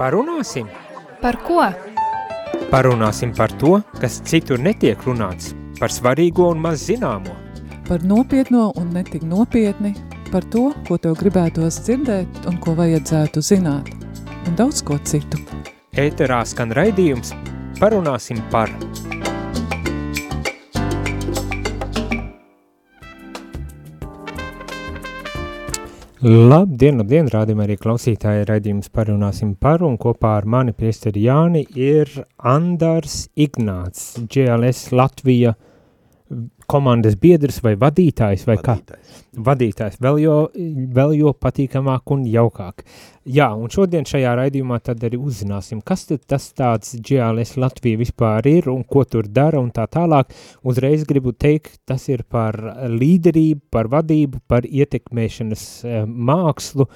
Parunāsim? Par ko? Parunāsim par to, kas citur netiek runāts, par svarīgo un maz zināmo. Par nopietno un netik nopietni, par to, ko tev gribētos dzirdēt un ko vajadzētu zināt, un daudz ko citu. Ēterā skan raidījums Parunāsim par – Labdien, labdien, rādījumā arī klausītāji raidījums parunāsim par un kopā ar mani priesteri Jāni ir Andars Ignāts, GLS Latvija komandas biedrs vai vadītājs vai vadītājs. kā? Vadītājs. Vēl jo, vēl jo patīkamāk un jaukāk. Jā, un šodien šajā raidījumā tad arī uzzināsim, kas tad tas tāds GLS Latvija vispār ir un ko tur dara un tā tālāk. Uzreiz gribu teikt, tas ir par līderību, par vadību, par ietekmēšanas eh, mākslu,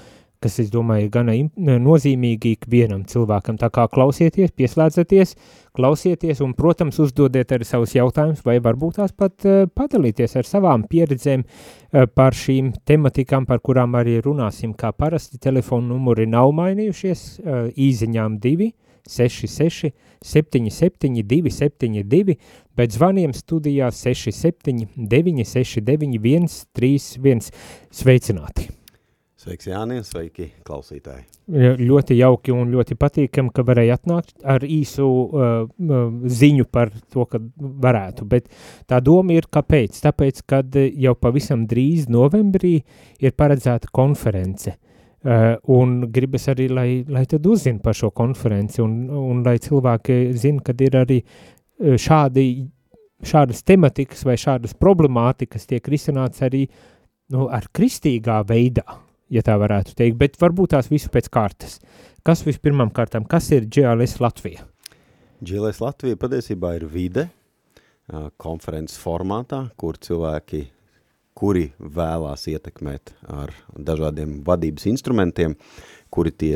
kas, es domāju, ir gana nozīmīgi ikvienam cilvēkam. Tā kā klausieties, pieslēdzaties, klausieties un, protams, uzdodiet arī savus jautājumus vai varbūt tās pat uh, padalīties ar savām pieredzēm uh, par šīm tematikām, par kurām arī runāsim. Kā parasti telefonu numuri nav mainījušies, uh, īziņām divi, 66 77 272, bet zvaniem studijā 67 969 131 sveicināti! Sveiks, Jānis, sveiki, klausītāji. Ļoti jauki un ļoti patīkami, ka varēja atnākt ar īsu uh, uh, ziņu par to, ka varētu, bet tā doma ir kāpēc? Tāpēc, kad jau pavisam drīz novembrī ir paredzēta konference, uh, un gribas arī, lai, lai tad uzzina par šo konferenci, un, un lai cilvēki zina, kad ir arī uh, šādi, šādas tematikas vai šādas problemātikas tiek risināts arī nu, ar kristīgā veidā ja tā varētu teikt, bet varbūt tās visu pēc kārtas. Kas vispirmām kārtām, kas ir GLS Latvija? GLS Latvija patiesībā ir vide, konferences formātā, kur cilvēki, kuri vēlās ietekmēt ar dažādiem vadības instrumentiem, kuri tie,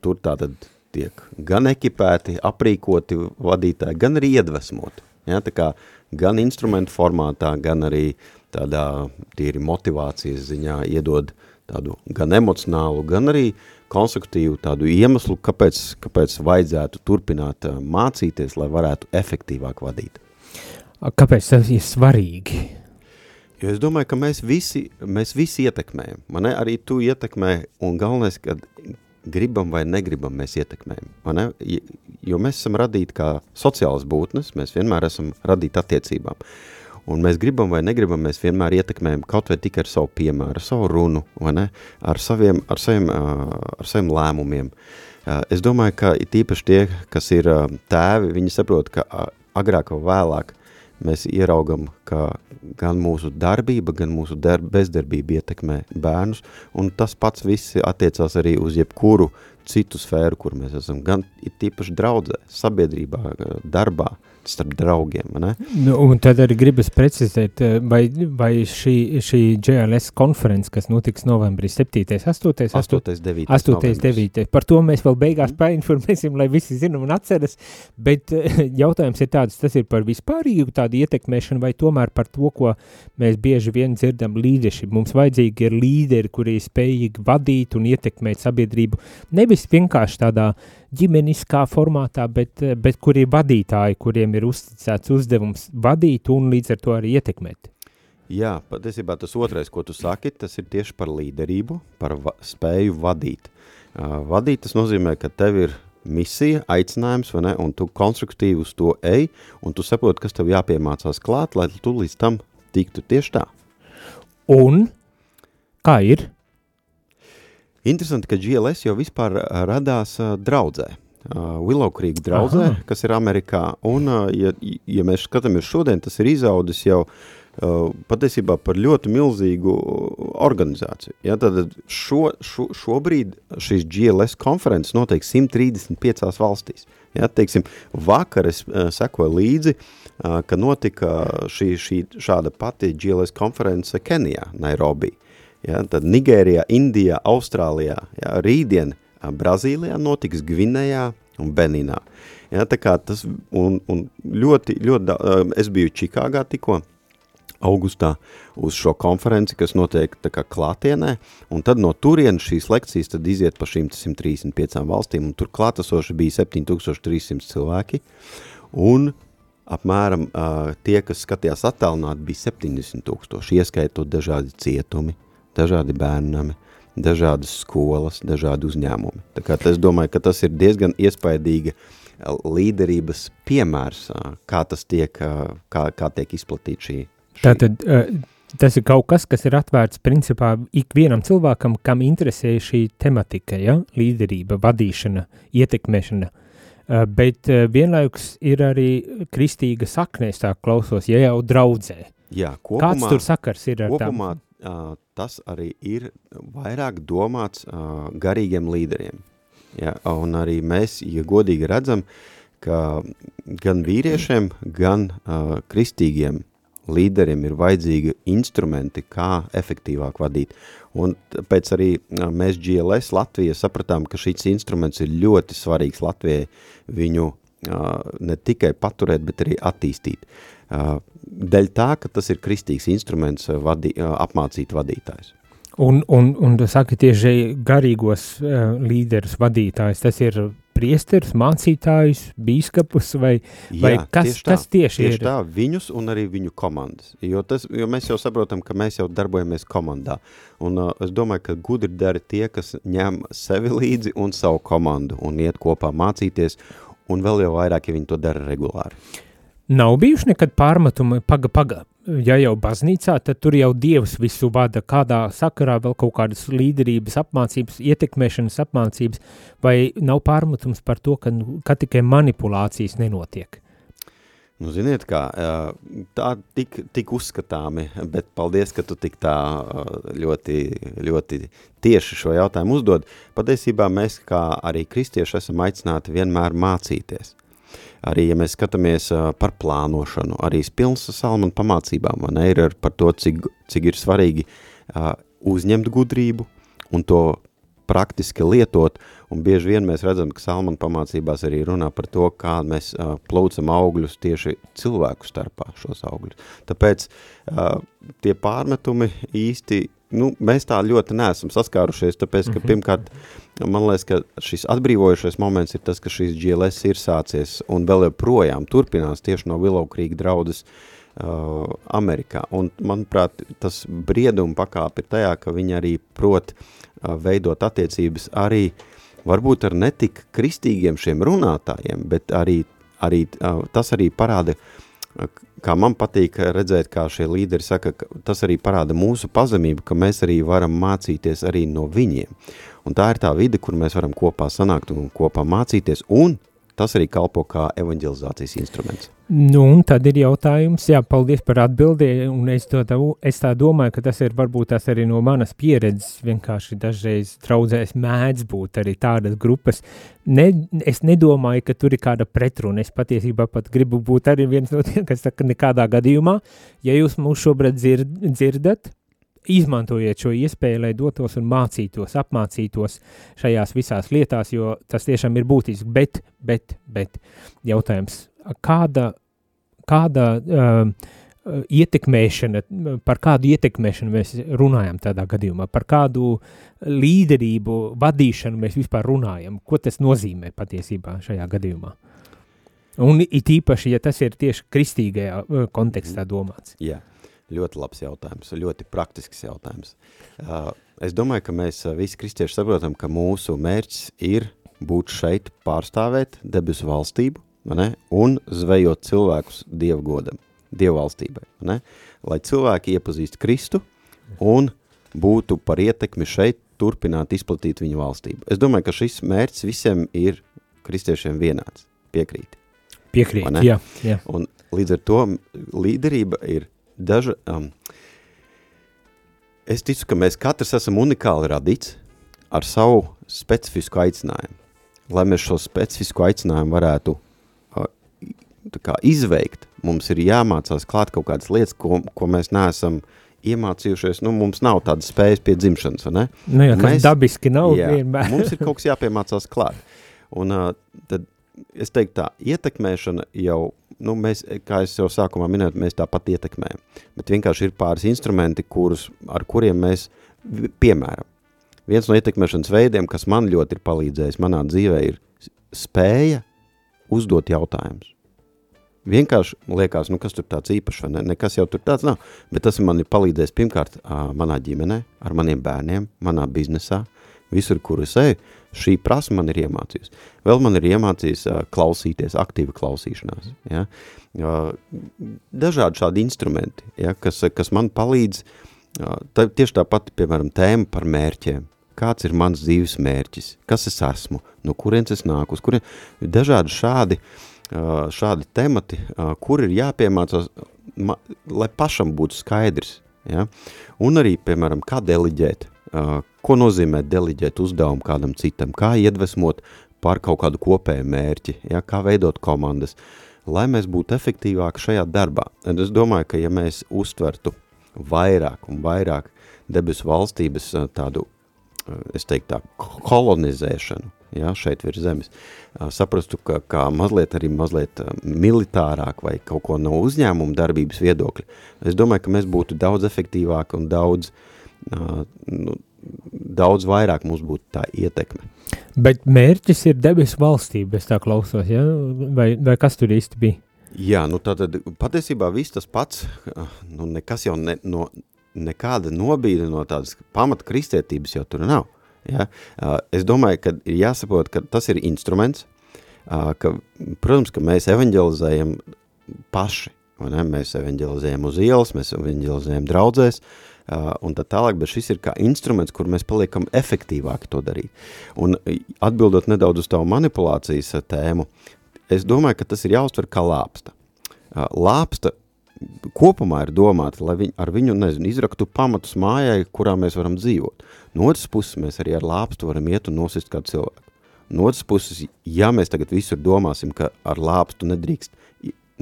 tur tātad tiek gan ekipēti, aprīkoti vadītāji, gan arī iedvesmoti. Ja, tā kā gan instrumentu formātā, gan arī tādā tīri motivācijas ziņā iedod uh, tādu gan emocionālu, gan arī konstruktīvu tādu iemeslu, kāpēc, kāpēc vajadzētu turpināt mācīties, lai varētu efektīvāk vadīt. Kāpēc tas ir svarīgi? Jo es domāju, ka mēs visi, mēs visi ietekmējam. Man arī tu ietekmē, un galvenais, ka gribam vai negribam, mēs ietekmējam. Ne? Jo mēs esam radīti kā sociālas būtnes, mēs vienmēr esam radīti attiecībām. Uh, Un mēs gribam vai negribam, mēs vienmēr ietekmējam kaut vai tikai ar savu piemēru, ar savu runu, ne? ar, saviem, ar, saviem, ar saviem lēmumiem. Es domāju, ka tīpaši tie, kas ir tēvi, viņi saprot, ka agrāk vai vēlāk mēs ieraugam, ka gan mūsu darbība, gan mūsu darb, bezdarbība ietekmē bērnus, un tas pats viss attiecās arī uz jebkuru citu sfēru, kur mēs esam, gan ir tīpaši draudzē, sabiedrībā, darbā, uh, starp draugiem. Nu, un tad arī gribas precizēt, eh, vai, vai šī, šī GLS konference, kas notiks novembrī 7. 8. 8. 9. 8. 9. Par to mēs vēl beigās mm. painformēsim, lai visi zinām un atceras, bet eh, jautājums ir tāds, tas ir par vispārīgu tādu ietekmēšanu vai tomēr par to, ko mēs bieži vien dzirdam leadership. Mums vajadzīgi ir līderi, kuri ir spējīgi vadīt un ietekmēt sabiedrību, nevis vienkārši tādā uh, ģimeniskā formātā, bet, eh, bet kur ir vadītāji, kuriem ir uzticēts uzdevums vadīt un līdz ar to arī ietekmēt. Jā, patiesībā tas otrais, ko tu saki, tas ir tieši par līderību, par va spēju vadīt. Uh, vadīt tas nozīmē, ka tev ir misija, aicinājums, vai ne, un tu konstruktīvi uz to ej, un tu saproti, kas tev jāpiemācās klāt, lai tu līdz tam tiktu tieši tā. Un kā ir? Interesanti, ka GLS jau vispār radās uh, draudzē. Uh, Willow Creek draudzē, Aha. kas ir Amerikā, un, uh, ja, ja mēs skatāmies šodien, tas ir izaudis jau uh, patiesībā par ļoti milzīgu organizāciju. Ja, tad šo, šo, šobrīd šīs GLS konferences notiek 135 valstīs. Ja, teiksim, vakar es uh, sekoju līdzi, uh, ka notika šī, šī šāda pati GLS konference Kenijā, Nairobi. Ja, tad Nigērijā, Indijā, Austrālijā, ja, rītdien Brazīlijā notiks Gvinējā un Beninā. Ja, tā kā tas, un, un ļoti, ļoti, es biju Čikāgā tikko, augustā uz šo konferenci, kas notiek tā kā klātienē, un tad no turienes šīs lekcijas tad iziet pa šīm 135 valstīm, un tur klātesoši bija 7300 cilvēki, un apmēram uh, tie, kas skatījās attālināt, bija 70 tūkstoši, ieskaitot dažādi cietumi, dažādi bērnami, dažādas skolas, dažādi uzņēmumi. Tā kā es domāju, ka tas ir diezgan iespaidīga līderības piemērs, kā tas tiek, kā, kā tiek izplatīta šī Tātad tas ir kaut kas, kas ir atvērts principā ikvienam cilvēkam, kam interesē šī tematika, ja? līderība, vadīšana, ietekmēšana, bet vienlaikus ir arī kristīga sakne, es tā klausos, ja jau draudzē. Jā, kopumā, Kāds tur sakars ir ar kopumā, tām? Tas arī ir vairāk domāts garīgiem līderiem. Ja, un arī mēs, ja godīgi redzam, ka gan vīriešiem, gan uh, kristīgiem līderiem ir vajadzīgi instrumenti, kā efektīvāk vadīt. Un pēc arī mēs GLS Latvijā sapratām, ka šis instruments ir ļoti svarīgs Latvijai viņu ne tikai paturēt, bet arī attīstīt. Dēļ tā, ka tas ir kristīgs instruments vadi, apmācīt vadītājs. Un, un, un tu saki tieši garīgos uh, līderus vadītājs, tas ir priesteris, mācītājs, bīskapus vai, Jā, vai kas, tieši tā, kas tieši, tieši ir? tā, viņus un arī viņu komandas, jo, tas, jo mēs jau saprotam, ka mēs jau darbojamies komandā, un uh, es domāju, ka gudri dara tie, kas ņem sevi līdzi un savu komandu un iet kopā mācīties, un vēl jau vairāk, ja viņi to dara regulāri. Nav bijuši nekad pārmetumi, paga, paga, ja jau baznīcā, tad tur jau Dievs visu vada, kādā sakarā vēl kaut kādas līderības apmācības, ietekmēšanas apmācības, vai nav pārmetums par to, ka, ka tikai manipulācijas nenotiek? Nu, ziniet kā, tā tik, tik uzskatāmi, bet paldies, ka tu tik tā ļoti, ļoti tieši šo jautājumu uzdod. Patiesībā mēs kā arī kristieši esam aicināti vienmēr mācīties. Arī, ja mēs skatāmies par plānošanu, arī pilns salmanu pamācībām, ne, ir par to, cik, cik ir svarīgi uzņemt gudrību un to praktiski lietot, un bieži vien mēs redzam, ka salmanu pamācībās arī runā par to, kā mēs uh, plaucam augļus tieši cilvēku starpā šos augļus. Tāpēc uh, tie pārmetumi īsti nu, mēs tā ļoti neesam saskārušies, tāpēc, ka -hmm. pirmkārt, man liekas, ka šis atbrīvojušais moments ir tas, ka šīs GLS ir sācies un vēl joprojām turpinās tieši no Willow Creek draudas uh, Amerikā. Un, manuprāt, tas brieduma pakāpe ir tajā, ka viņi arī prot uh, veidot attiecības arī varbūt ar netik kristīgiem šiem runātājiem, bet arī, arī tas arī parāda, kā man patīk redzēt, kā šie līderi saka, ka tas arī parāda mūsu pazemību, ka mēs arī varam mācīties arī no viņiem. Un tā ir tā vide, kur mēs varam kopā sanākt un kopā mācīties un tas arī kalpo kā evanģelizācijas instruments. Nu, un tad ir jautājums, jā, paldies par atbildi, un es, to, tā, es tā domāju, ka tas ir varbūt tas arī no manas pieredzes, vienkārši dažreiz traudzēs mēdz būt arī tādas grupas. Ne, es nedomāju, ka tur ir kāda pretruna, es patiesībā pat gribu būt arī viens no tiem, kas saka nekādā gadījumā, ja jūs mūs šobrīd dzird, dzirdat, izmantojiet šo iespēju, lai dotos un mācītos, apmācītos šajās visās lietās, jo tas tiešām ir būtiski, bet, bet, bet jautājums, kāda, kāda uh, ietekmēšana, par kādu ietekmēšanu mēs runājam tādā gadījumā, par kādu līderību, vadīšanu mēs vispār runājam, ko tas nozīmē patiesībā šajā gadījumā? Un it īpaši, ja tas ir tieši kristīgajā kontekstā domāts. Jā. Yeah. Ļoti labs jautājums, ļoti praktisks jautājums. Uh, es domāju, ka mēs uh, visi kristieši saprotam, ka mūsu mērķis ir būt šeit, pārstāvēt debesu valstību ne? un zvejot cilvēkus dievu godam, dievu valstībai. Ne? Lai cilvēki iepazīst Kristu un būtu par ietekmi šeit, turpināt izplatīt viņu valstību. Es domāju, ka šis mērķis visiem ir kristiešiem vienāds, piekrīti. Piekrīt, jā, jā. Un līdz ar to līderība ir daža, um, es ticu, ka mēs katrs esam unikāli radīts ar savu specifisku aicinājumu. Lai mēs šo specifisku aicinājumu varētu uh, kā, izveikt, mums ir jāmācās klāt kaut kādas lietas, ko, ko mēs neesam iemācījušies, nu, mums nav tādas spējas pie dzimšanas, ne? Nu jā, mēs, dabiski nav jā, vienmēr. mums ir kaut kas jāpiemācās klāt. Un uh, tad es teiktu tā, ietekmēšana jau nu, mēs, kā jau sākumā minēju, mēs tāpat ietekmējam. Bet vienkārši ir pāris instrumenti, kurus, ar kuriem mēs, piemēram, viens no ietekmēšanas veidiem, kas man ļoti ir palīdzējis manā dzīvē, ir spēja uzdot jautājumus. Vienkārši liekas, nu kas tur tāds īpašs, vai ne? Nekas jau tur tāds nav, bet tas man ir palīdzējis pirmkārt manā ģimenē, ar maniem bērniem, manā biznesā, visur, kur es eju, šī prasme man ir iemācījusi. Vēl man ir iemācījis uh, klausīties, aktīva klausīšanās. Ja? Uh, dažādi šādi instrumenti, ja? kas, kas man palīdz, uh, tā, tieši tāpat, piemēram, tēma par mērķiem. Kāds ir mans dzīves mērķis? Kas es esmu? No kurienes es nāku? Uz kurien? Dažādi šādi, uh, šādi temati, uh, kur ir jāpiemācās, ma, lai pašam būtu skaidrs. Ja? Un arī, piemēram, kā deliģēt, ko nozīmē deliģēt uzdevumu kādam citam, kā iedvesmot par kaut kādu kopēju mērķi, ja, kā veidot komandas, lai mēs būtu efektīvāki šajā darbā. Un es domāju, ka ja mēs uztvertu vairāk un vairāk debesu valstības tādu, es teiktu tā, kolonizēšanu, ja, šeit virs zemes, saprastu, ka kā mazliet arī mazliet militārāk vai kaut ko no uzņēmuma darbības viedokļa, es domāju, ka mēs būtu daudz efektīvāki un daudz nu, daudz vairāk mums būtu tā ietekme. Bet mērķis ir debesu valstība, es tā klausos, ja? vai, vai kas tur īsti bija? Jā, nu tātad patiesībā viss tas pats, nu nekas jau ne, no, nekāda nobīde no tādas pamata kristietības jau tur nav. Ja? Es domāju, ka ir jāsaprot, ka tas ir instruments, ka, protams, ka mēs evanģelizējam paši, vai ne? mēs evanģelizējam uz ielas, mēs evanģelizējam draudzēs, uh, un tā tālāk, bet šis ir kā instruments, kur mēs paliekam efektīvāki to darīt. Un atbildot nedaudz uz tavu manipulācijas tēmu, es domāju, ka tas ir jāuztver kā lāpsta. Lāpsta kopumā ir domāta, lai viņ, ar viņu, nezinu, izraktu pamatus mājai, kurā mēs varam dzīvot. No otras puses, mēs arī ar lāpstu varam iet un nosist kādu cilvēku. No otras puses, ja mēs tagad visur domāsim, ka ar lāpstu nedrīkst,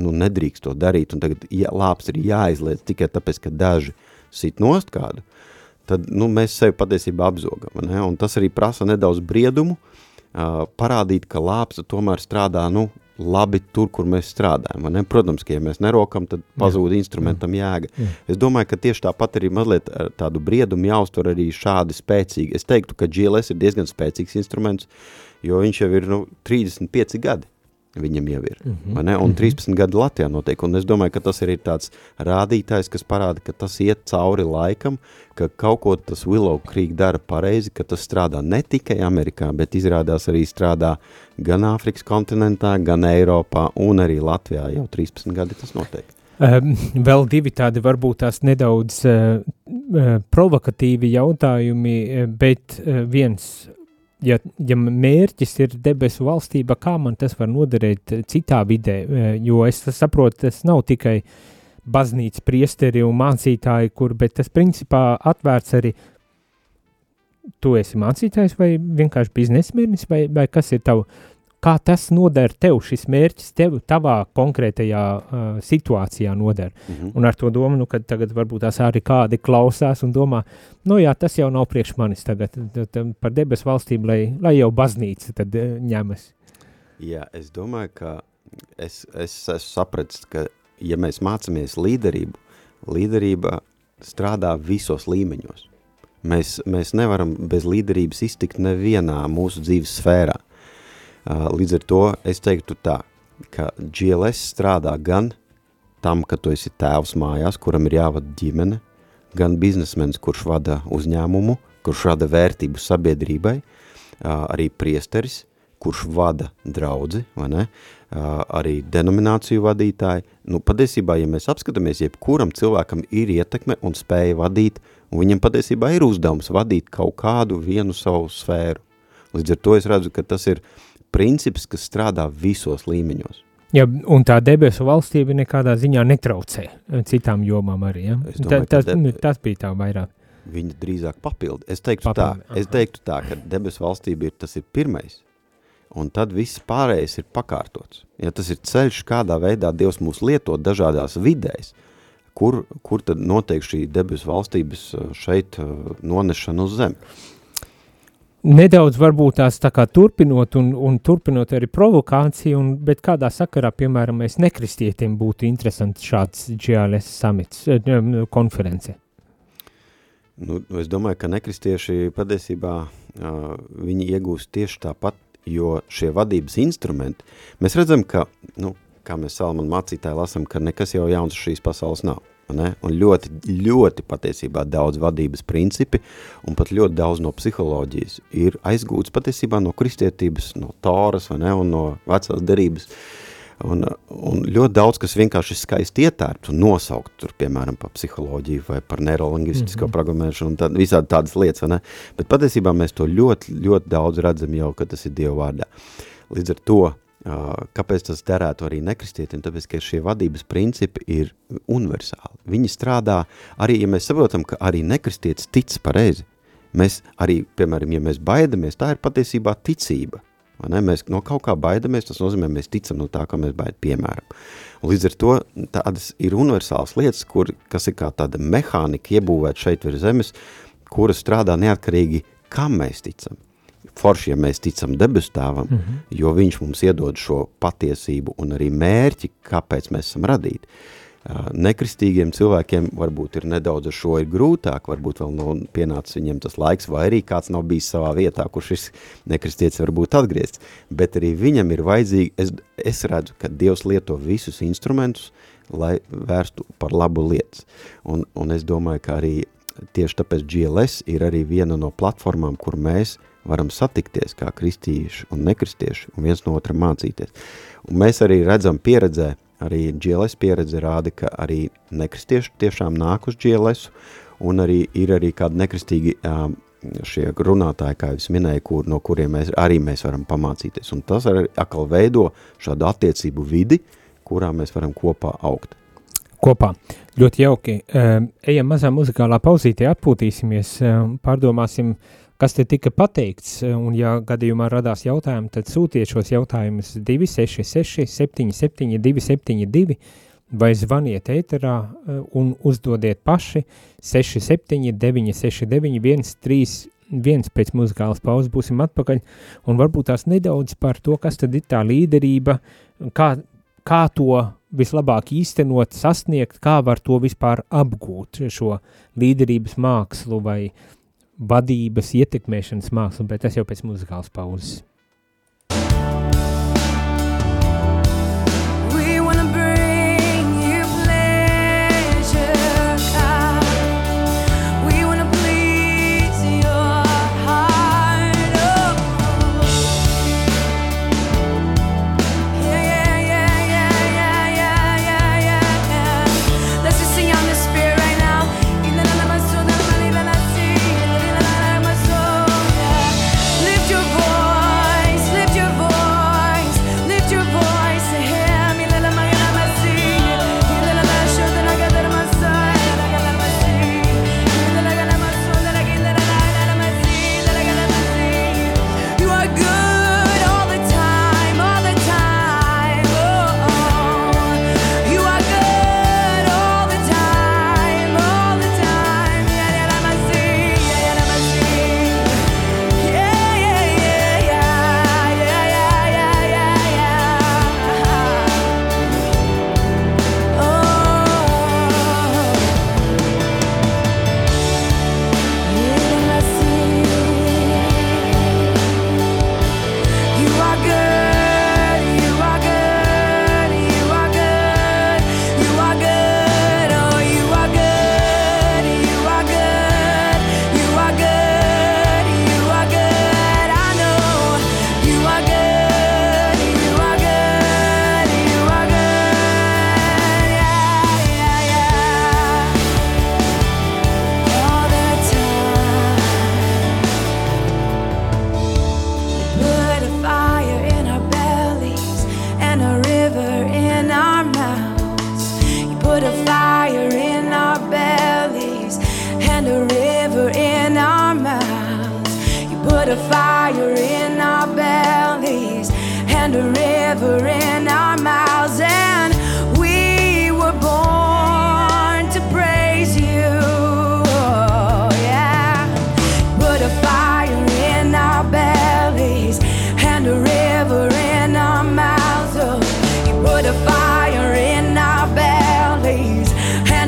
nu nedrīkst to darīt, un tagad ja, lāps ir jāizliedz tikai tāpēc, ka daži sit nost kādu, tad nu, mēs sevi patiesībā apzogam. Ne? Un tas arī prasa nedaudz briedumu, uh, parādīt, ka lāpsta tomēr strādā nu, labi tur, kur mēs strādājam. Ne? Protams, ka ja mēs nerokam, tad pazūd Jā. instrumentam jēga. Jā. Es domāju, ka tieši tāpat arī mazliet tādu briedumu jāuztver arī šādi spēcīgi. Es teiktu, ka GLS ir diezgan spēcīgs instruments, jo viņš jau ir nu, 35 gadi viņam jau ir. Mm -hmm. Un mm -hmm. 13 gadi Latvijā notiek. Un es domāju, ka tas ir tāds rādītājs, kas parāda, ka tas iet cauri laikam, ka kaut ko tas Willow Creek dara pareizi, ka tas strādā ne tikai Amerikā, bet izrādās arī strādā gan Āfrikas kontinentā, gan Eiropā un arī Latvijā jau 13 gadi tas notiek. Um, vēl divi tādi varbūt tās nedaudz uh, uh, provokatīvi jautājumi, bet uh, viens ja, ja mērķis ir debesu valstība, kā man tas var noderēt citā vidē, e, jo es saprotu, tas nav tikai baznīca priesteri un mācītāji, kur, bet tas principā atvērts arī tu esi mācītājs vai vienkārši biznesmenis, vai, vai kas ir tavu kā tas noder tev, šis mērķis tev, tavā konkrētajā uh, situācijā noder. Mm -hmm. Un ar to domu, nu, kad tagad varbūt tās arī kādi klausās un domā, nu jā, tas jau nav priekš manis tagad, tad par debesu valstīm, lai, lai jau baznīca tad uh, ņemas. Jā, es domāju, ka es, es esmu sapratis, ka ja mēs mācamies līderību, līderība strādā visos līmeņos. Mēs, mēs nevaram bez līderības iztikt nevienā mūsu dzīves sfērā. Līdz ar to es teiktu tā, ka GLS strādā gan tam, ka tu esi tēvs mājās, kuram ir jāvada ģimene, gan biznesmenis, kurš vada uzņēmumu, kurš rada vērtību sabiedrībai, arī priesteris, kurš vada draudzi, vai ne? arī denomināciju vadītāji. Nu, patiesībā, ja mēs apskatāmies, jebkuram cilvēkam ir ietekme un spēja vadīt, un viņam patiesībā ir uzdevums vadīt kaut kādu vienu savu sfēru. Līdz ar to es redzu, ka tas ir uh, princips, kas strādā visos līmeņos. Ja, un tā debesu valstība nekādā ziņā netraucē citām jomām arī, ja? Domāju, ta, tas, de... tas bija tā vairāk. Viņa drīzāk papildi. Es teiktu, papildi, tā, es teiktu tā, ka debesu valstība ir, tas ir pirmais, un tad viss pārējais ir pakārtots. Ja tas ir ceļš, kādā veidā Dievs mūs lieto dažādās vidēs, kur, kur tad notiek šī debesu valstības šeit nonešana uz zemi? Nedaudz varbūt tās tā kā turpinot un, un turpinot arī provokāciju, un, bet kādā sakarā, piemēram, mēs nekristietiem būtu interesants šāds GLS samits, eh, konference? Nu, es domāju, ka nekristieši patiesībā uh, viņi iegūst tieši tāpat, jo šie vadības instrumenti, mēs redzam, ka, nu, kā mēs Salmanu mācītāji lasam, ka nekas jau jauns šīs pasaules nav. Ne? Un ļoti, ļoti patiesībā daudz vadības principi un pat ļoti daudz no psiholoģijas ir aizgūts patiesībā no kristietības, no tāras vai ne, un no vecās derības. Un, un ļoti daudz, kas vienkārši ir skaisti ietērpts un nosaukt, tur, piemēram, par psiholoģiju vai par neirolingvistisko mm -hmm. programmēšanu un tā, visādi tādas lietas, vai ne? Bet patiesībā mēs to ļoti, ļoti daudz redzam jau, ka tas ir Dieva vārdā. Līdz ar to Kāpēc tas derētu arī nekristietim? Tāpēc, ka šie vadības principi ir universāli. Viņi strādā arī, ja mēs saprotam, ka arī nekristietis tic pareizi. Mēs arī, piemēram, ja mēs baidamies, tā ir patiesībā ticība. Ne? Mēs no kaut kā baidamies, tas nozīmē, mēs ticam no tā, kā mēs baidam, piemēram. Un līdz ar to tādas ir universālas lietas, kur, kas ir kā tāda mehānika iebūvēt šeit virs zemes, kuras strādā neatkarīgi, kam mēs ticam forši, ja mēs ticam debestāvam, mm -hmm. jo viņš mums iedod šo patiesību un arī mērķi, kāpēc mēs esam radīti. Nekristīgiem cilvēkiem varbūt ir nedaudz ar šo ir grūtāk, varbūt vēl nav pienācis viņiem tas laiks, vai arī kāds nav bijis savā vietā, kur šis nekristietis varbūt atgriezts, bet arī viņam ir vajadzīgi, es, es redzu, ka Dievs lieto visus instrumentus, lai vērstu par labu lietas, un, un es domāju, ka arī tieši tāpēc GLS ir arī viena no platformām, kur mēs uh, varam satikties kā kristieši un nekristieši un viens no otra mācīties. Un mēs arī redzam pieredzē, arī GLS pieredze rāda, ka arī nekristieši tiešām nāk uz GLS un arī ir arī kādi nekristīgi um, šie runātāji, kā es minēju, kur, no kuriem mēs, arī mēs varam pamācīties. Un tas arī atkal veido šādu attiecību vidi, kurā mēs varam kopā augt. Kopā. Ļoti jauki. Ejam mazā muzikālā pauzītē, atpūtīsimies, pārdomāsim uh, kas te tika pateikts, un ja gadījumā radās jautājumi, tad sūtiet šos jautājumus 266 77 272 vai zvaniet ēterā eh, un uzdodiet paši 67 969 131 pēc muzikālas pauzes. Būsim atpakaļ, un varbūt tās nedaudz par to, kas tad ir tā līderība, kā, kā to vislabāk īstenot, sasniegt, kā var to vispār apgūt, šo līderības mākslu vai uh, vadības ietekmēšanas mākslu, bet tas jau pēc muzikālas pauzes.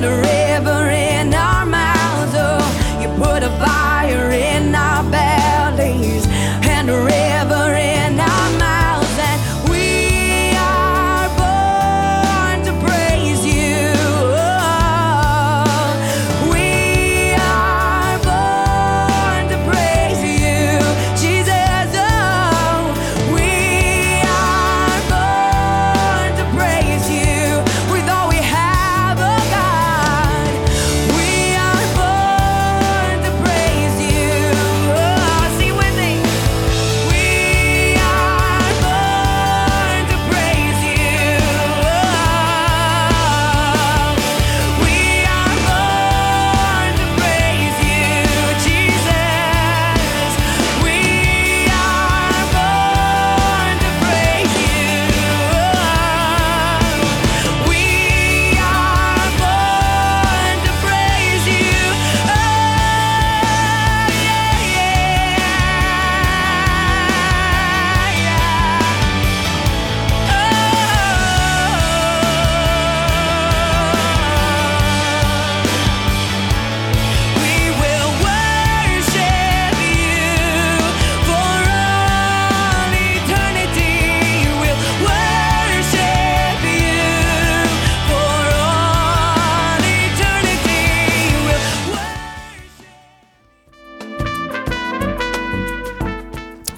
wondering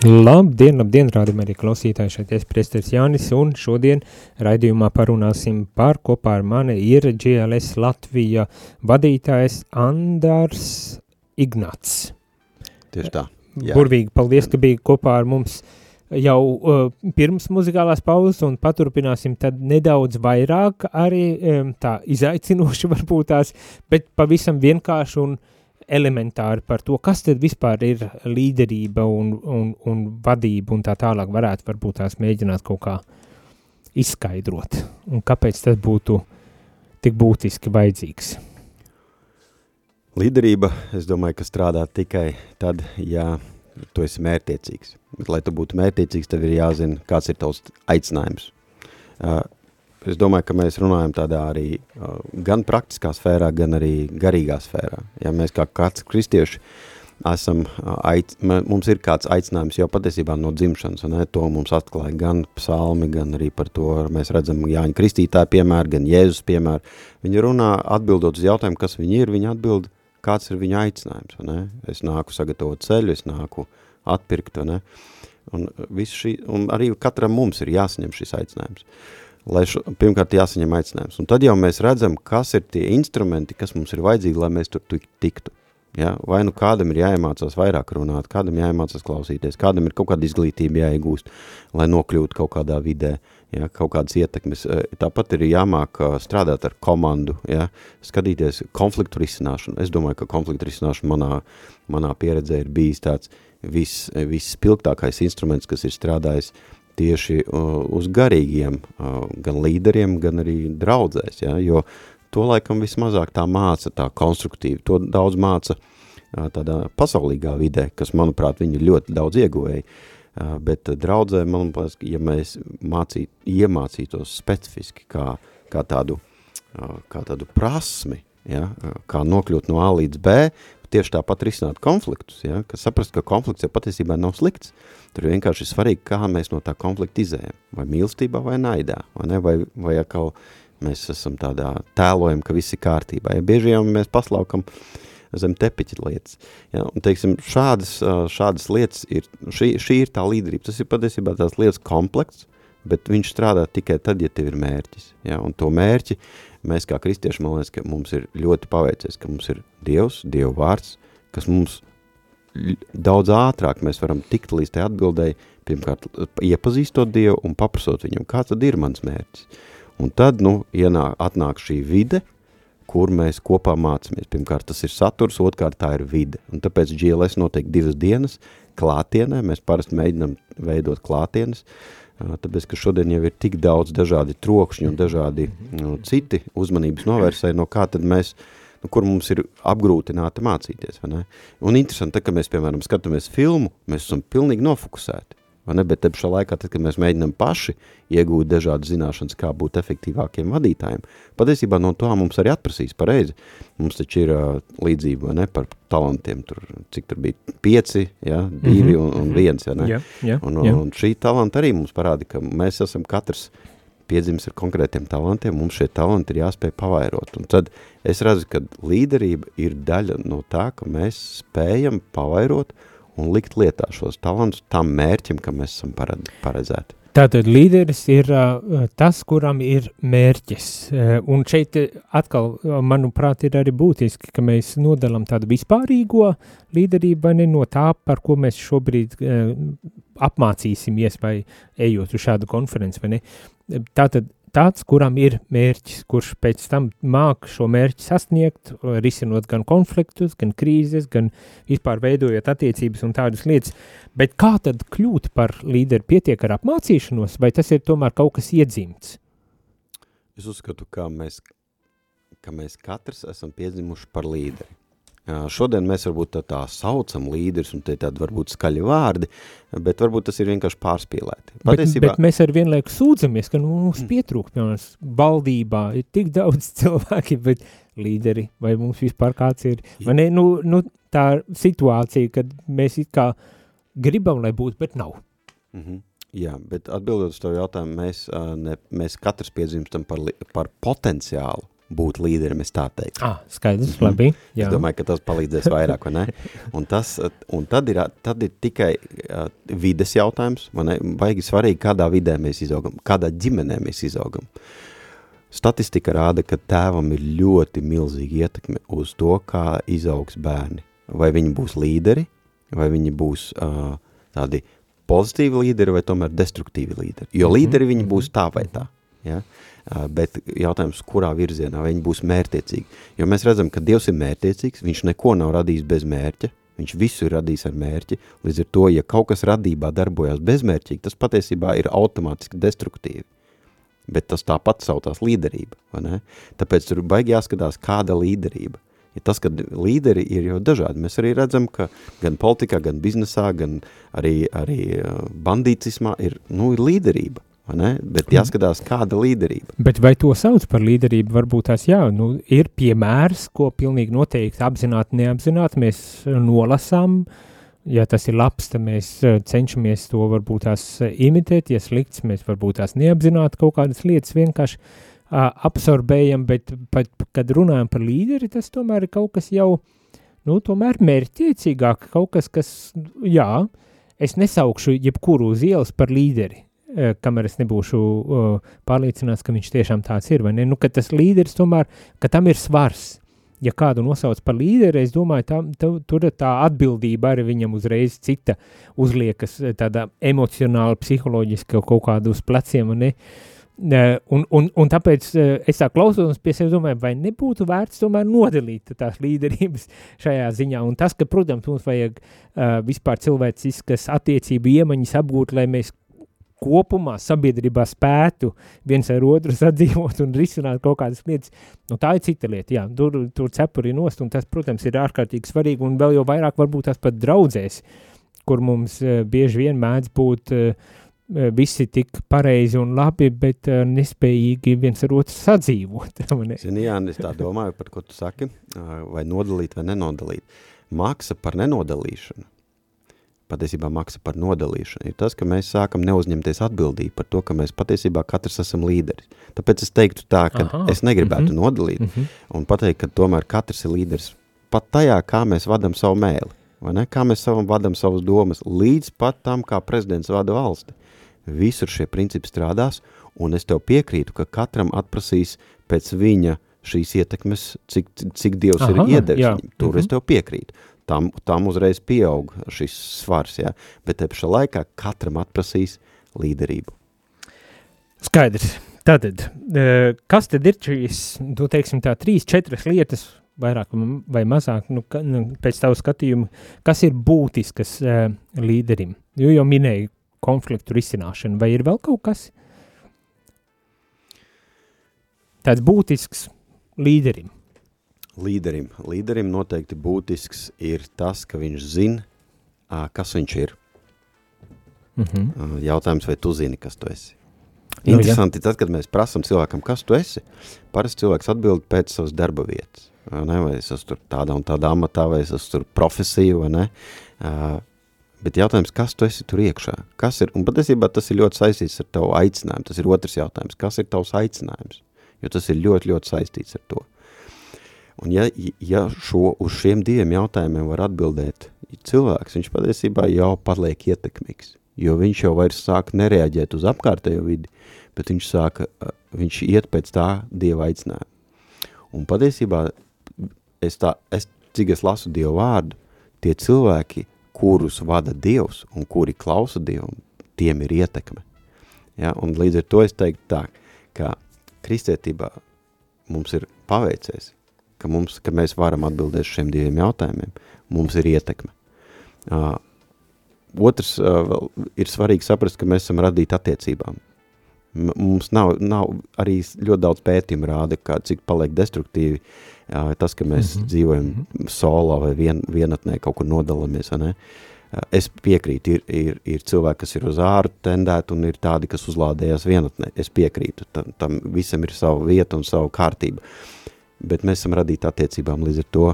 Labdien, labdien, rādījumā arī klausītāji, šeit es priesteris Jānis, un šodien raidījumā parunāsim par kopā ar mani ir GLS Latvija vadītājs Andars Ignats. Tieši tā. Jā. Burvīgi, paldies, ka bija kopā ar mums jau uh, pirms muzikālās pauzes, un paturpināsim tad nedaudz vairāk arī um, tā izaicinoši varbūt tās, bet pavisam vienkārši un uh, elementāri par to, kas tad vispār ir līderība un, un, un vadība un tā tālāk varētu varbūt tās mēģināt kaut kā izskaidrot un kāpēc tas būtu tik būtiski vajadzīgs. Līderība, es domāju, ka strādā tikai tad, ja tu esi mērtiecīgs. Bet, lai tu būtu mērtiecīgs, tev ir jāzina, kāds ir tavs aicinājums. Es domāju, ka mēs runājam tādā arī uh, gan praktiskā sfērā, gan arī garīgā sfērā. Ja mēs kā kāds kristieši esam, uh, aic, mums ir kāds aicinājums jau patiesībā no dzimšanas, un ne, to mums atklāja gan psalmi, gan arī par to mēs redzam Jāņa Kristītāja piemēru, gan Jēzus piemēru. Viņi runā atbildot uz jautājumu, kas viņi ir, viņi atbild, kāds ir viņa aicinājums. Ne? Es nāku sagatavot ceļu, es nāku atpirkt, ne? un, šī, un arī katram mums ir jāsaņem šis aicinājums. Uh, lai šo, pirmkārt jāsaņem aicinājums. Un tad jau mēs redzam, kas ir tie instrumenti, kas mums ir vajadzīgi, lai mēs tur tiktu. Ja? Vai nu kādam ir jāiemācās vairāk runāt, kādam jāiemācās klausīties, kādam ir kaut kāda izglītība jāiegūst, lai nokļūtu kaut kādā vidē, ja? kaut kādas ietekmes. E, tāpat ir jāmāk strādāt ar komandu, ja? skatīties konfliktu risināšanu. Es domāju, ka konfliktu risināšana manā, manā pieredzē ir bijis tāds viss, visspilgtākais instruments, kas ir strādājis uh, tieši uh, uz garīgiem, uh, gan līderiem, gan arī draudzēs, ja, jo to laikam vismazāk tā māca tā konstruktīvi, to daudz māca uh, tādā pasaulīgā vidē, kas, manuprāt, viņi ļoti daudz ieguvēja, bet draudzē, manuprāt, ja mēs mācīt, iemācītos specifiski kā, kā, tādu, kā tādu prasmi, ja, kā nokļūt no A līdz B, tieši tāpat risināt konfliktus, ja, ka saprast, ka konflikts jau patiesībā nav slikts. Tur vienkārši ir svarīgi, kā mēs no tā konflikta izējam. Vai mīlestībā, vai naidā, vai, ne? vai, vai atkal mēs esam tādā tēlojam, ka viss ir kārtībā. Ja bieži jau mēs paslaukam zem tepiķa lietas. Ja? Un, teiksim, šādas, šādas lietas ir, šī, šī ir tā līderība. Tas ir patiesībā tās lietas komplekts, bet viņš strādā tikai tad, ja tev ir mērķis. Ja? Un to mērķi mēs kā kristieši, man liekas, ka mums ir ļoti paveicies, ka mums ir Dievs, Dieva vārds, kas mums daudz ātrāk mēs varam tikt līdz tai atbildēji, pirmkārt iepazīstot Dievu un paprasot viņam, kā tad ir mans mērķis. Un tad, nu, ienāk, atnāk šī vide, kur mēs kopā mācāmies. Pirmkārt, tas ir saturs, otrkārt tā ir vide. Un tāpēc GLS notiek divas dienas klātienē, mēs parasti mēģinam veidot klātienes, uh, tāpēc, ka šodien jau ir tik daudz dažādi trokšņi un dažādi nu, citi uzmanības novērsēji, no kā tad mēs, nu, kur mums ir apgrūtināti mācīties, vai ne? Un interesanti, ka mēs, piemēram, skatāmies filmu, mēs esam pilnīgi nofokusēti bet te pašā laikā, tad, kad mēs mēģinām paši iegūt dažādas zināšanas, kā būt efektīvākiem vadītājiem, patiesībā no tā mums arī atprasīs pareizi. Mums taču ir uh, līdzība ne, par talantiem, tur, cik tur bija pieci, ja, divi mm -hmm. un, un viens. Ja, ne? Yeah, yeah, un, yeah. un šī talanta arī mums parāda, ka mēs esam katrs piedzimis ar konkrētiem talantiem, mums šie talanti ir jāspēj pavairot. Un tad es redzu, ka līderība ir daļa no tā, ka mēs spējam pavairot un likt lietā šos talantus tam mērķim, kam mēs esam paredzēti. Tātad līderis ir uh, tas, kuram ir mērķis, uh, un šeit atkal, manuprāt, ir arī būtiski, ka mēs nodalam tādu vispārīgo līderību, vai ne no tā, par ko mēs šobrīd uh, apmācīsimies vai ejot uz šādu konferenci, vai ne. Tātad tāds, kuram ir mērķis, kurš pēc tam māk šo mērķi sasniegt, risinot gan konfliktus, gan krīzes, gan vispār veidojot attiecības un tādas lietas. Bet kā tad kļūt par līderi pietiek ar apmācīšanos, vai tas ir tomēr kaut kas iedzimts? Es uzskatu, ka mēs, ka mēs katrs esam piedzimuši par līderi. Šodien mēs varbūt tā, tā saucam līderis, un tie tādi varbūt skaļi vārdi, bet varbūt tas ir vienkārši pārspīlēti. Patiesībā... Bet, bet mēs ar vienlaiku sūdzamies, ka nu, mums mm. pietrūk, piemēram, valdībā ir tik daudz cilvēki, bet līderi, vai mums vispār kāds ir, vai ne, nu, nu tā situācija, kad mēs it kā gribam, lai būtu, bet nav. Mm -hmm. Jā, bet atbildot uz to jautājumu, mēs, ne, mēs katrs piedzimstam par, par potenciālu būt līderim, es tā teiktu. Ah, skaidrs, labi. Jā. Es domāju, ka tas palīdzēs vairāk, vai ne? Un, tas, un tad, ir, tad ir tikai uh, vides jautājums, vai ne? Baigi svarīgi, kādā vidē mēs izaugam, kādā ģimenē mēs izaugam. Statistika rāda, ka tēvam ir ļoti milzīga ietekme uz to, kā izaugs bērni. Vai viņi būs līderi, vai viņi būs uh, tādi pozitīvi līderi, vai tomēr destruktīvi līderi. Jo mhm, līderi viņi būs tā vai tā. Ja? Bet jautājums, kurā virzienā viņi būs mērtiecīgi. Jo mēs redzam, ka Dievs ir mērtiecīgs, viņš neko nav radījis bez mērķa, viņš visu ir radījis ar mērķi, līdz ar to, ja kaut kas radībā darbojas bezmērķīgi, tas patiesībā ir automātiski destruktīvi. Bet tas tāpat sautās līderība, vai ne? Tāpēc tur baigi jāskatās, kāda līderība. Ja tas, ka līderi ir jau dažādi, mēs arī redzam, ka gan politikā, gan biznesā, gan arī, arī bandītismā ir, nu, ir līderība bet jāskatās, kāda līderība. Bet vai to sauc par līderību? Varbūt tās jā, nu, ir piemērs, ko pilnīgi noteikti apzināti, neapzināti mēs nolasām. Ja tas ir labs, tad mēs eh, cenšamies to varbūt tās eh, imitēt, ja slikts, mēs varbūt tās neapzināti kaut kādas lietas vienkārši uh, absorbējam, bet pat, kad runājam par līderi, tas tomēr ir kaut kas jau, nu, tomēr mērķiecīgāk, kaut kas, kas, jā, es nesaukšu jebkuru uz ielas par līderi, kamēr es nebūšu uh, pārliecināts, ka viņš tiešām tāds ir? Nu, tas līderis tomēr, ka tam ir svars. Ja kādu nosauc par līderi, es domāju, tā, tā, tur tā atbildība arī viņam uzreiz cita uzliekas eh, tāda emocionāla, psiholoģiska kaut kāda uz pleciem, ne? Un, un, un tāpēc es tā klausos pie sevis, domāju, vai nebūtu vērts tomēr nodalīt tās līderības šajā ziņā. Un tas, ka, protams, mums vajag uh, vispār cilvēciskas attiecību iemaņas apgūt, lai mēs kopumā sabiedrībā spētu viens ar otru sadzīvot un risināt kaut kādas lietas, nu tā ir cita lieta, jā, tur, tur cepuri nost, un tas, protams, ir ārkārtīgi svarīgi, un vēl jau vairāk varbūt tās pat draudzēs, kur mums uh, bieži vien mēdz būt uh, visi tik pareizi un labi, bet uh, nespējīgi viens ar otru sadzīvot. Zini, jā, es tā domāju, par ko tu saki, vai nodalīt vai nenodalīt. Maksa par nenodalīšanu patiesībā maksa par nodalīšanu, ir tas, ka mēs sākam neuzņemties atbildību par to, ka mēs patiesībā katrs esam līderis. Tāpēc es teiktu tā, ka Aha. es negribētu mm -hmm. nodalīt mm -hmm. un pateikt, ka tomēr katrs ir līderis pat tajā, kā mēs vadam savu mēli, vai ne? kā mēs savam vadam savas domas, līdz pat tam, kā prezidents vada valsti. Visur šie principi strādās, un es tev piekrītu, ka katram atprasīs pēc viņa šīs ietekmes, cik, cik Dievs Aha, ir iedevis. Tur mm -hmm. es mhm. tev piekrītu tam, tam uzreiz pieaug šis svars, ja? bet te pašā laikā katram atprasīs līderību. Skaidrs. Tātad, e, kas tad ir šīs, tu teiksim tā, trīs, četras lietas, vairāk vai mazāk, nu, ka, nu, pēc tavu skatījumu, kas ir būtiskas uh, līderim? Jo jau minēju konfliktu risināšanu, vai ir vēl kaut kas tāds būtisks līderim? Līderim. Līderim noteikti būtisks ir tas, ka viņš zina, kas viņš ir. Mm -hmm. Jautājums, vai tu zini, kas tu esi? Nu, Interesanti, tad, kad mēs prasam cilvēkam, kas tu esi, parasti cilvēks atbild pēc savas darba vietas. Ne? Vai es esmu tādā un tādā amatā, vai es esmu profesija, vai ne? Uh, bet jautājums, kas tu esi tur iekšā? Kas ir, un patiesībā tas ir ļoti saistīts ar tavu aicinājumu. Tas ir otrs jautājums, kas ir tavs aicinājums? Jo tas ir ļoti, ļoti saistīts ar to. Un ja, ja šo, uz šiem diviem jautājumiem var atbildēt cilvēks, viņš patiesībā jau paliek ietekmīgs, jo viņš jau vairs sāk nereaģēt uz apkārtējo vidi, bet viņš sāka, viņš iet pēc tā dieva aicinājuma. Un patiesībā, es tā, es, cik es lasu dievu vārdu, tie cilvēki, kurus vada dievs un kuri klausa dievam, tiem ir ietekme. Ja? Un līdz ar to es teiktu tā, ka kristietībā mums ir paveicies, ka, mums, ka mēs varam atbildēt šiem diviem jautājumiem, mums ir ietekme. Uh, otrs, uh, ir svarīgi saprast, ka mēs esam radīti attiecībām. M mums nav, nav arī ļoti daudz pētījumu rāda, kā, cik paliek destruktīvi uh, tas, ka mēs mm -hmm. dzīvojam mm -hmm. solo vai vien, vienatnē kaut kur nodalamies? Uh, es piekrītu, ir, ir, ir cilvēki, kas ir uz āru tendēti un ir tādi, kas uzlādējās vienatnē. Es piekrītu, tam, tam visam ir sava vieta un savu kārtību. Uh, bet mēs esam radīti attiecībām līdz ar to,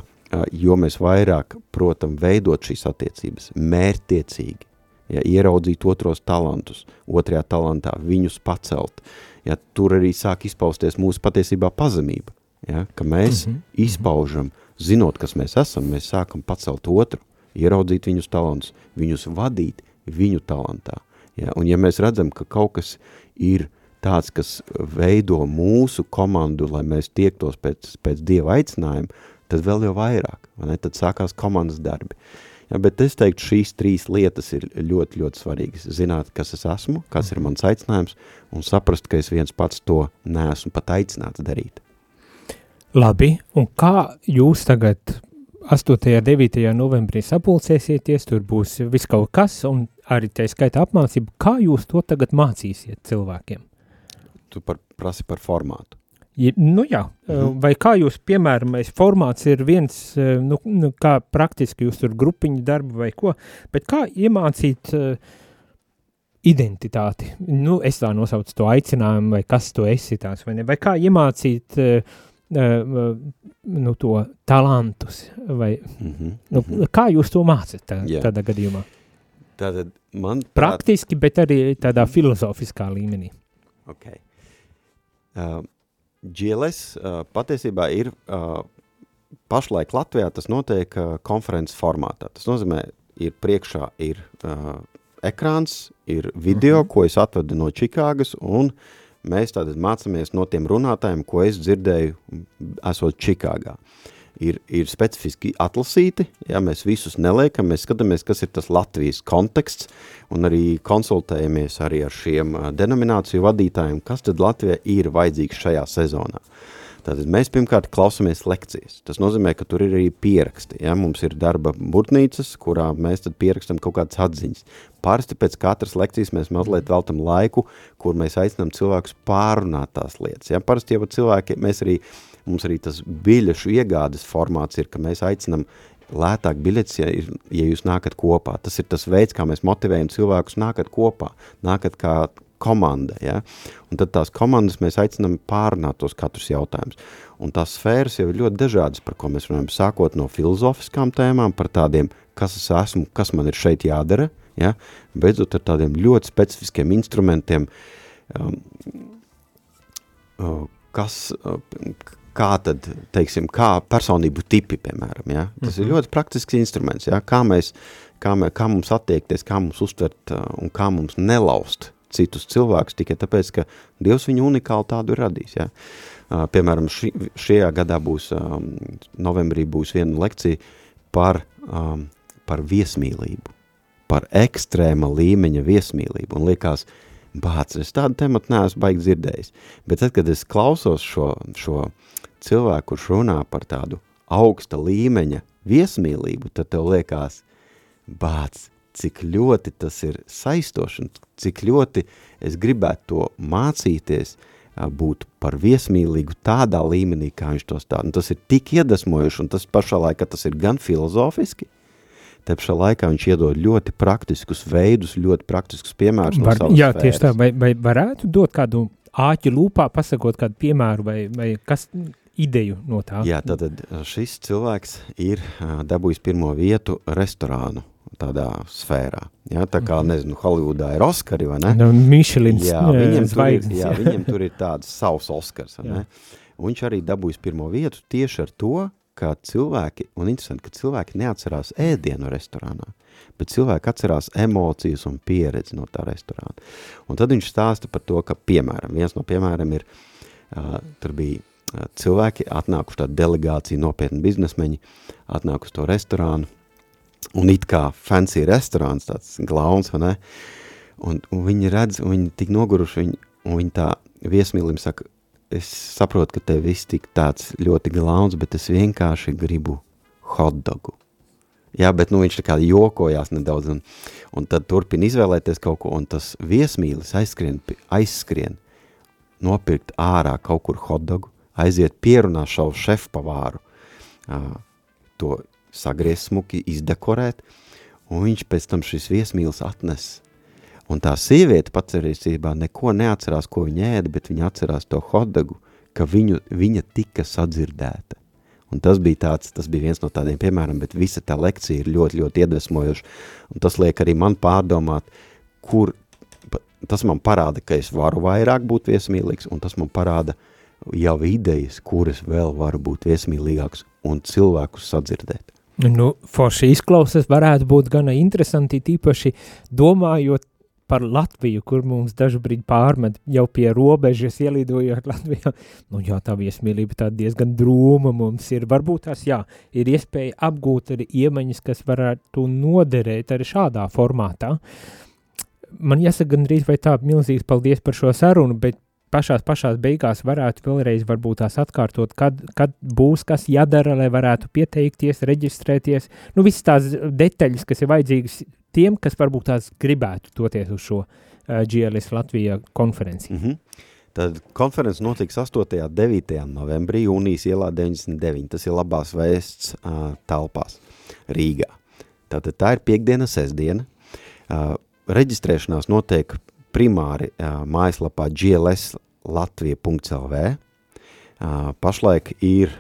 jo mēs vairāk, protam, veidot šīs attiecības mērtiecīgi, ja, ieraudzīt otros talantus, otrajā talantā viņus pacelt, ja, tur arī sāk izpausties mūsu patiesībā pazemība, ja, ka mēs mm -hmm. izpaužam, zinot, kas mēs esam, mēs sākam pacelt otru, ieraudzīt viņus talantus, viņus vadīt viņu talantā. Ja, un ja mēs redzam, ka kaut kas ir tāds, kas veido mūsu komandu, lai mēs tiektos pēc, pēc Dieva aicinājuma, tad vēl jau vairāk, vai ne? tad sākās komandas darbi. Ja, bet es teiktu, šīs trīs lietas ir ļoti, ļoti svarīgas. Zināt, kas es esmu, kas ir mans aicinājums, un saprast, ka es viens pats to neesmu pat aicināts darīt. Labi, un kā jūs tagad 8. un 9. novembrī sapulcēsieties, tur būs viss kaut kas, un arī tā skaita apmācība, kā jūs to tagad mācīsiet cilvēkiem? Tu par, prasi par formātu. Ja, nu jā, mhm. vai kā jūs, piemēram, formāts ir viens, nu, nu, kā praktiski jūs tur grupiņu darbu vai ko, bet kā iemācīt uh, identitāti? Nu, es tā nosaucu to aicinājumu, vai kas to esi tās, vai ne? Vai kā iemācīt uh, nu, to talantus, vai mm -hmm. nu, mhm. kā jūs to mācat tā, yeah. tādā gadījumā? Tātad man... Tā... Praktiski, bet arī tādā filozofiskā līmenī. Ok. Uh, GLS uh, patiesībā ir uh, pašlaik Latvijā tas notiek uh, konferences formātā. Tas nozīmē, ir priekšā ir uh, ekrāns, ir video, mm -hmm. ko es atvedu no Čikāgas, un uh, mēs tātad mācāmies no tiem runātājiem, ko es dzirdēju, esot Čikāgā. Ir, ir specifiski atlasīti, ja mēs visus neliekam, mēs skatāmies, kas ir tas Latvijas konteksts, un arī konsultējamies arī ar šiem denomināciju vadītājiem, kas tad Latvijai ir vajadzīgs šajā sezonā. Tātad mēs pirmkārt klausamies lekcijas. Tas nozīmē, ka tur ir arī pieraksti. Ja? Mums ir darba burtnīcas, kurā mēs pierakstam kaut kādas atziņas. Parasti pēc katras lekcijas mēs mazliet veltam laiku, kur mēs aicinām cilvēkus pārunāt tās lietas. Ja? Parasti jau cilvēki, mēs arī, mums arī tas biļešu iegādes formāts ir, ka mēs aicinām lētāk biļetes, ja, ja jūs nākat kopā. Tas ir tas veids, kā mēs motivējam cilvēkus nākat kopā, nākat kā, komanda. Ja? Un tad tās komandas mēs aicinām pārunāt tos katrus jautājumus. Un tās sfēras jau ir ļoti dažādas, par ko mēs runājam, sākot no filozofiskām tēmām, par tādiem, kas es esmu, kas man ir šeit jādara, ja? beidzot ar tādiem ļoti specifiskiem instrumentiem, um, uh, kas, uh, kā tad, teiksim, kā personību tipi, piemēram, ja? tas mm -hmm. ir mhm. ļoti praktisks instruments, ja? kā mēs, kā, mē, kā mums attiekties, kā mums uztvert uh, un kā mums nelaust citus cilvēkus tikai tāpēc, ka Dievs viņu unikāli tādu ir radījis. Ja? Uh, piemēram, ši, šajā gadā būs, um, novembrī būs viena lekcija par, um, par viesmīlību, par ekstrēma līmeņa viesmīlību. Un liekas, bāc, es tādu tematu neesmu baigi dzirdējis. Bet tad, kad es klausos šo, šo cilvēku, kurš runā par tādu augsta līmeņa viesmīlību, tad tev liekas, bāc, cik ļoti tas ir saistoši cik ļoti es gribētu to mācīties, būt par viesmīlīgu tādā līmenī, kā viņš to stāda. Un tas ir tik iedasmojuši, un tas pašā laikā tas ir gan filozofiski, te pašā laikā viņš iedod ļoti praktiskus veidus, ļoti praktiskus piemērus Var, no Jā, sfēras. tieši tā, vai, vai varētu dot kādu āķi lūpā, pasakot kādu piemēru, vai, vai kas ideju no tā? Jā, tātad šis cilvēks ir dabūjis pirmo vietu restorānu tādā sfērā. Ja, tā kā, mhm. nezinu, Holivudā ir Oskari, vai ne? No Michelins jā, viņiem zvaigznes. Tur ir, jā, viņiem tur ir tāds savs Oskars, vai ne? Un viņš arī dabūjis pirmo vietu tieši ar to, ka cilvēki, un interesanti, ka cilvēki neatcerās ēdienu restorānā, bet cilvēki atcerās emocijas un pieredzi no tā restorāna. Un tad viņš stāsta par to, ka, piemēram, viens no piemēram ir, uh, tur bija uh, cilvēki atnākuši tāda delegācija nopietni biznesmeņi, atnākuši to restorānu, un it kā fancy restorāns, tāds glauns, vai ne? Un, un viņi redz, un viņi tik noguruši, viņi, un viņi tā viesmīlim saka, es saprotu, ka tev viss tik tāds ļoti glauns, bet es vienkārši gribu hotdogu. Jā, bet nu, viņš tā kā jokojās nedaudz, un, un tad turpina izvēlēties kaut ko, un tas viesmīlis aizskrien, aizskrien nopirkt ārā kaut kur hotdogu, aiziet pierunā šo šefpavāru, uh, to sagriezt smuki, izdekorēt, un viņš pēc tam šis viesmīls atnes. Un tā sieviete pacerīsībā neko neatcerās, ko viņa ēda, bet viņa atcerās to hotdogu, ka viņu, viņa tika sadzirdēta. Un tas bija tāds, tas bija viens no tādiem piemēram, bet visa tā lekcija ir ļoti, ļoti iedvesmojoša. Un tas liek arī man pārdomāt, kur, tas man parāda, ka es varu vairāk būt viesmīlīgs, un tas man parāda, jau idejas, kuras vēl var būt viesmīlīgākas un cilvēkus sadzirdēt. Nu, forši izklausas varētu būt gana interesanti, tīpaši domājot par Latviju, kur mums dažbrīd pārmet jau pie robežas ielidojot Latvijā. Nu jā, tā viesmīlība tā diezgan drūma mums ir. Varbūt tās, jā, ir iespēja apgūt arī iemaņas, kas varētu noderēt arī šādā formātā. Man jāsaka gandrīz vai tā milzīgs paldies par šo sarunu, bet pašās, pašās beigās varētu vēlreiz varbūt tās atkārtot, kad, kad būs kas jādara, lai varētu pieteikties, reģistrēties, nu visas tās detaļas, kas ir vajadzīgas tiem, kas varbūt tās gribētu toties uz šo uh, GLS Latvijā konferenci. Mm -hmm. Tad konferences notiks 8. un 9. novembrī, jūnijas ielā 99. Tas ir labās vēsts uh, telpās Rīgā. Tātad tā ir piekdiena, sestdiena. Uh, reģistrēšanās notiek primāri uh, mājaslapā glslatvija.lv. Uh, pašlaik ir uh,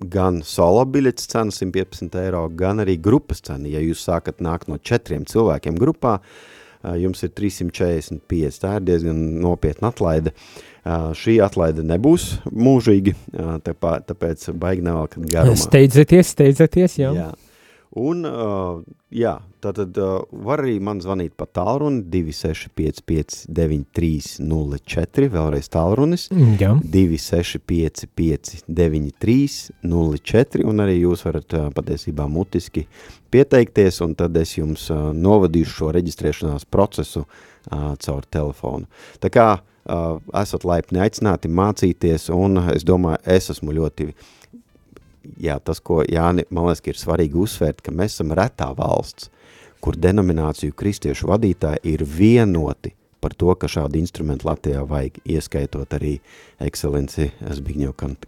gan solo biļetes cena 115 eiro, gan arī grupas cena. Ja jūs sākat nākt no četriem cilvēkiem grupā, jums ir 345. Tā ir diezgan nopietna atlaide. Šī atlaide nebūs mūžīgi, tāpēc baigi nevelkat garumā. Steidzieties, steidzieties, jā. jā. Un, uh, jā, tātad uh, var arī man zvanīt pa tālruni 265 9304, vēlreiz tālrunis, jā. 265 9304, un arī jūs varat uh, patiesībā mutiski pieteikties, un tad es jums uh, novadīšu šo reģistrēšanās procesu uh, caur telefonu. Tā kā uh, esat laipni aicināti mācīties, un es domāju, es esmu ļoti uh, jā, tas, ko Jāni, man liekas, ir svarīgi uzsvērt, ka mēs esam retā valsts, kur denomināciju kristiešu vadītāji ir vienoti par to, ka šādu instrumentu Latvijā vajag, ieskaitot arī ekscelenci Zbigņokam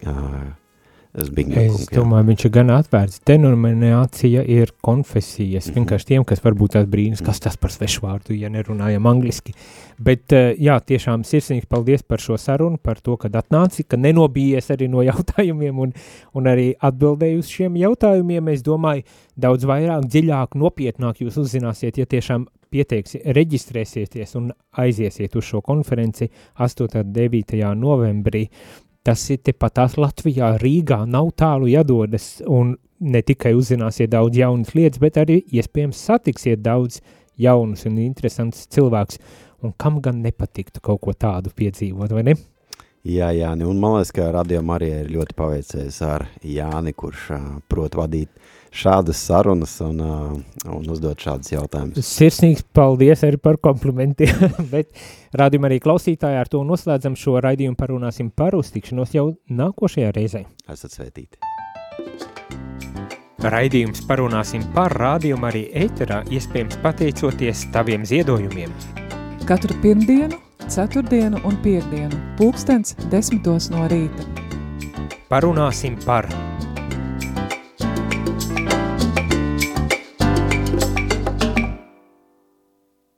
Zbigņokam. Es domāju, viņš ir gan atvērts. Denominācija ir konfesijas. Mm -hmm. Vienkārši tiem, kas varbūt tās brīnus, kas tas par svešvārdu, ja nerunājam angliski. Bet, eh, jā, tiešām sirsnīgs paldies par šo sarunu, par to, kad atnāci, ka nenobījies arī no jautājumiem un, un arī atbildēji uz šiem jautājumiem. Es domāju, daudz vairāk, dziļāk, nopietnāk jūs uzzināsiet, ja tiešām pieteiks, reģistrēsieties un aiziesiet uz šo konferenci 8. un 9. novembrī. Tas ir tepatās Latvijā, Rīgā, nav tālu jādodas, un ne tikai uzzināsiet daudz jaunas lietas, bet arī iespējams satiksiet daudz jaunus un interesantus cilvēkus, un kam gan nepatiktu kaut ko tādu piedzīvot, vai ne? Jā, Jāni, un man liekas, ka Radio Marija ir ļoti paveicies ar Jāni, kurš uh, prot vadīt šādas sarunas un, uh, un uzdot šādas jautājumus. Sirsnīgs paldies arī par komplimentiem, bet rādījumā arī klausītāji ar to noslēdzam šo raidījumu parunāsim par uztikšanos jau nākošajā reizē. Esat svētīti. Raidījums parunāsim par rādījumu arī ēterā, iespējams pateicoties taviem ziedojumiem. Katru pirmdienu, ceturtdienu un piekdienu, pulkstens desmitos no rīta. Parunāsim par